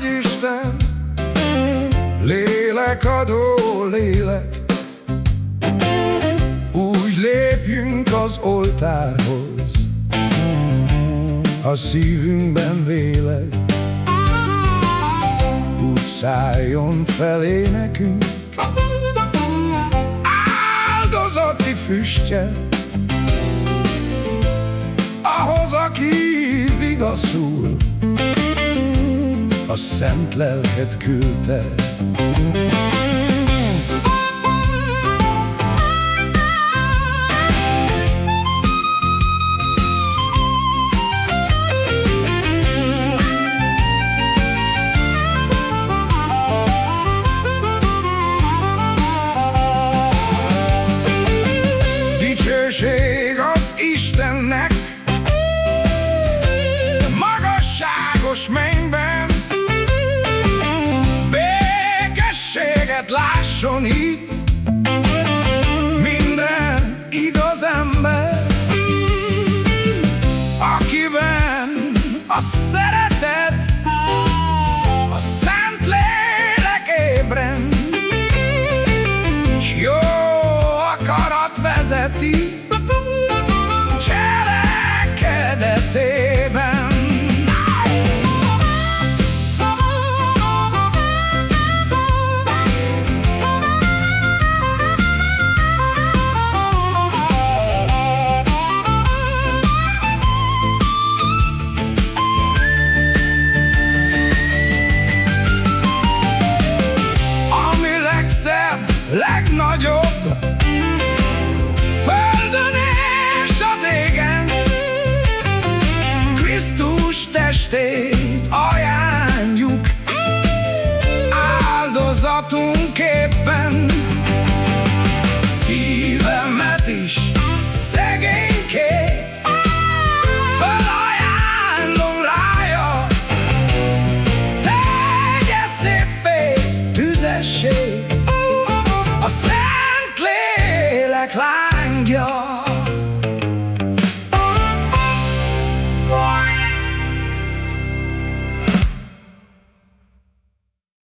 vagy Isten, lélekadó lélek. Úgy lépjünk az oltárhoz, a szívünkben vélek. Úgy szálljon felé nekünk, áldozati füstje, ahhoz, aki vigaszul a szent lelket küldte. Lásson itt minden igaz ember, akiben a szeretet, a szent lélek ébren, jó akarat vezeti legnagyobb tüzessé A szent lélek lángja